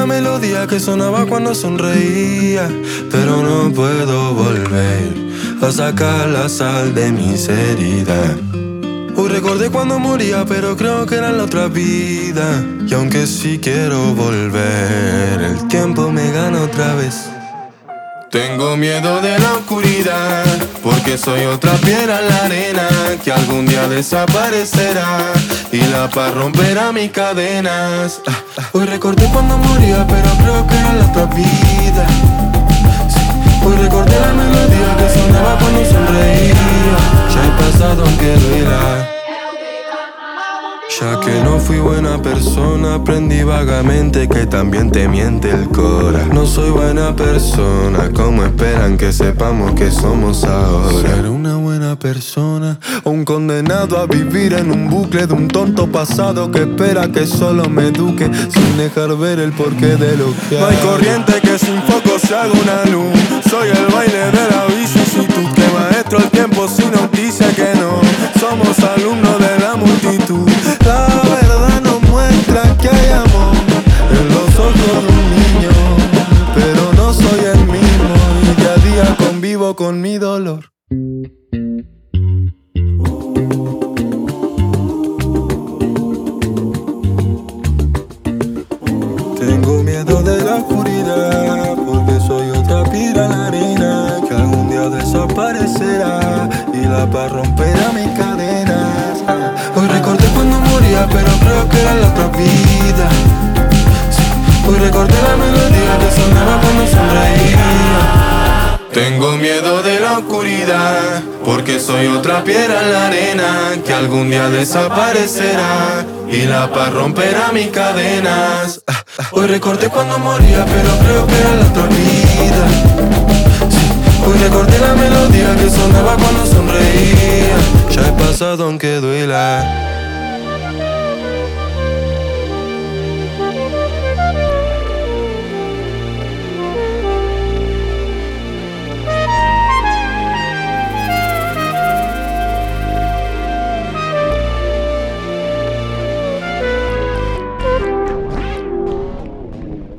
La melodía que sonaba cuando sonreía, pero no puedo volver a sacar la sal de mis heridas. Hoy recordé cuando moría, pero creo que era la otra vida. Y aunque sí quiero volver, el tiempo me gana otra vez. Tengo miedo de la oscuridad, porque soy otra piedra en la arena que algún día desaparecerá y la paz romperá mis cadenas. Ah, ah. Hoy recordé cuando moría, pero creo que era la otra vida. Hoy recordé la melodía que sonaba cuando sonreía. Ya he pasado aunque duela. Ya que no fui buena persona, aprendí vagamente que también te miente el cora. No soy buena persona, como esperan que sepamos que somos ahora? Ser una buena persona o un condenado a vivir en un bucle de un tonto pasado que espera que solo me eduque sin dejar ver el porqué de lo que No hay corriente que sin foco se haga una luz. Soy el baile de la vicisitud que maestro el tiempo con mi dolor. Tengo miedo de la oscuridad porque soy otra piedra en la arena que algún día desaparecerá y la paz romperá mis cadenas. Hoy recordé cuando moría, pero creo que era la otra vida. Hoy recordé la melodía que sonaba cuando sonreía. Tengo miedo de la oscuridad, porque soy otra piedra en la arena que algún día desaparecerá y la paz romperá mis cadenas. Hoy recordé cuando moría, pero creo que era la otra vida. Hoy recordé la melodía que sonaba cuando sonreía. Ya he pasado aunque duela.